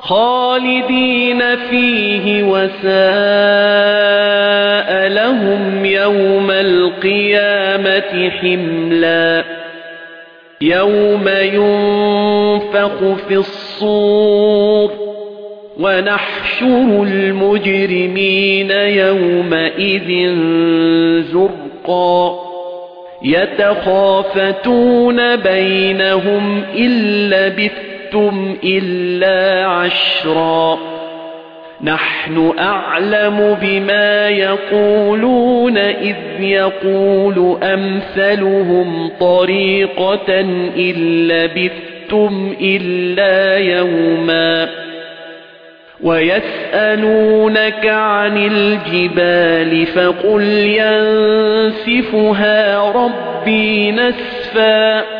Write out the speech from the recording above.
خَالِدِينَ فِيهِ وَسَاءَ لَهُمْ يَوْمَ الْقِيَامَةِ حِمْلًا. يَوْمَ يُنفَخُ فِي الصُّورِ وَنَحْشُرُ الْمُجْرِمِينَ يَوْمَئِذٍ زُرْقًا. يَتَخَافَتُونَ بَيْنَهُمْ إِن لَّبِثْتُمْ إِلَّا عَشْرًا. نَحْنُ أَعْلَمُ بِمَا يَقُولُونَ إِذْ يَقُولُ أَمْثَلُهُمْ طَرِيقَةً إِن لَّبِثْتُمْ إِلَّا يَوْمًا. وَيَسْأَلُونَكَ عَنِ الْجِبَالِ فَقُلْ يَنسِفُهَا رَبِّي نَسْفًا.